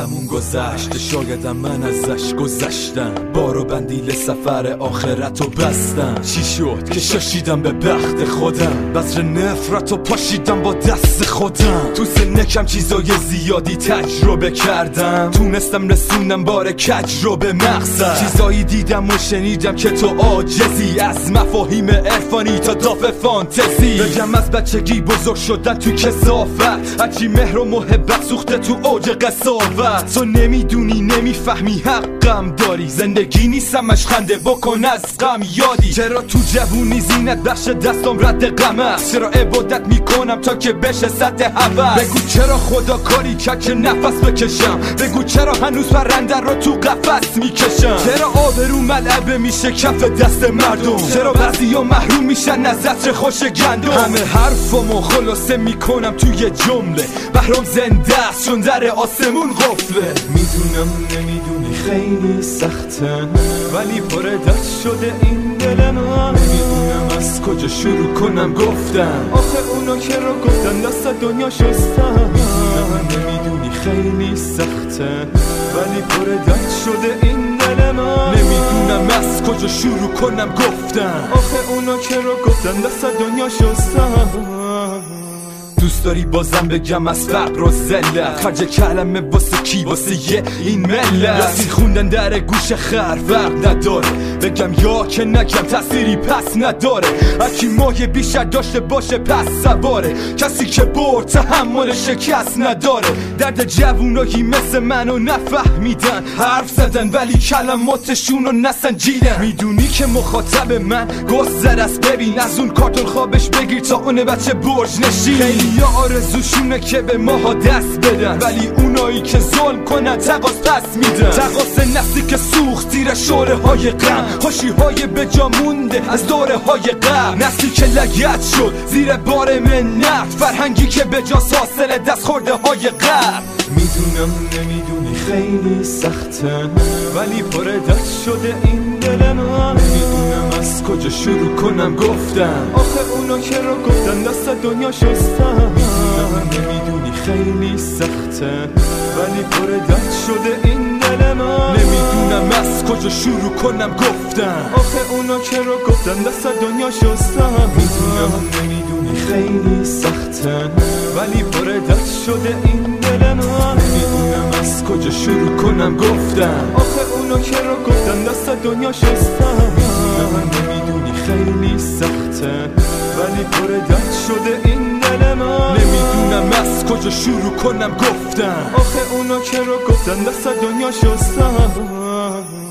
گذشته شایدم من ازش گذشتم بارو بندیل سفر آخرت و بستم چی شد که ششیدم به بخت خودم؟ بذر نفرت و پاشیدم با دست خودم. تو سنکم چیزای زیادی تجربه کردم. تونستم رسونم بار کج رو به مقصد. چیزایی دیدم و شنیدم که تو عاجزی. از مفاهیم عرفانی تا داف فانتزی. بگم از بچگی بزرگ شدن تو کسافت. هرچی مهر و محبت سوخته تو اوج قصاوت. تو نمی‌دونی نمی‌فهمی. حقم داری. زندگی نیستمش خنده بکن از غم. یادی. چرا تو جوونی؟ زینت بخش دستم رد غم است. چرا عبادت می‌کنم تا که بشه سطح هوس؟ بگو چرا خدا کاری که نفس بکشم؟ بگو چرا هنوز پرنده رو تو قفس می‌کشم؟ چرا آبرو ملعبه میشه کف دست مردم؟ چرا بعضی ها محروم میشن از عطر خوش گندم؟ همه حرفمو خلاصه می‌کنم توی جمله. بهرام زنده است چون در آسمون قفله می‌دونم نمی‌دونی خیلی سخته. ولی پر درد شده این دل من نمی‌دونم از کجا شروع کنم گفتم. آخه اونا که رو گفتن دست دنیا شستم می‌دونم نمی‌دونی خیلی سخته. ولی پر درد شده این دل من نمی‌دونم از کجا شروع کنم گفتم. آخه اونا که رو گفتن دست دنیا شستم دوست داری بازم بگم از فقر و زلت خرج کلمه واسه کی؟ واسه یه این ملت یاسین خوندن در گوش خر فرق نداره. بگم یا که نگم تأثیری پس نداره. هرکی ماه بیشتر داشته باشه پس سواره. کسی که برد تحمل شکست نداره. درد جوونایی مثل منو نفهمیدن. حرف زدن ولی کلماتشون رو نسنجیدن. می‌دونی که مخاطب من گذر است. ببین از اون کارتون خوابش بگیر تا اون بچه برج نشین. خیلی آرزوشونه که به ماها دست بدن. ولی اونایی که ظلم کنن تقاس پس میدن. تقاس نسلی که سوخت زیر های غم. خوشی های به جا مونده از دوره های قبل. نسلی که لگت شد زیر بار منت فرهنگی که به جا حاصل دست خورده های قبل. می‌دونم نمی‌دونی خیلی سخته. ولی پر شده این دل من نمی‌دونم از کجا شروع کنم گفتم. آخه اونا که رو گفتن دست دنیا شستم نمی‌دونی خیلی سخته. ولی پر درد شده این دل من نمی‌دونم از کجا شروع کنم گفتم. آخه اونا که رو گفتن دست دنیا شستم می‌دونم نمی‌دونی خیلی سخته. ولی پر درد شده این دل من نمی‌دونم از کجا شروع کنم گفتم. آخه اونا که رو گفتن دست دنیا شستم می‌دونم نمی‌دونی خیلی سخته. ولی پر درد شروع کنم گفتم آخه اونا رو گفتن دست دنیا شستم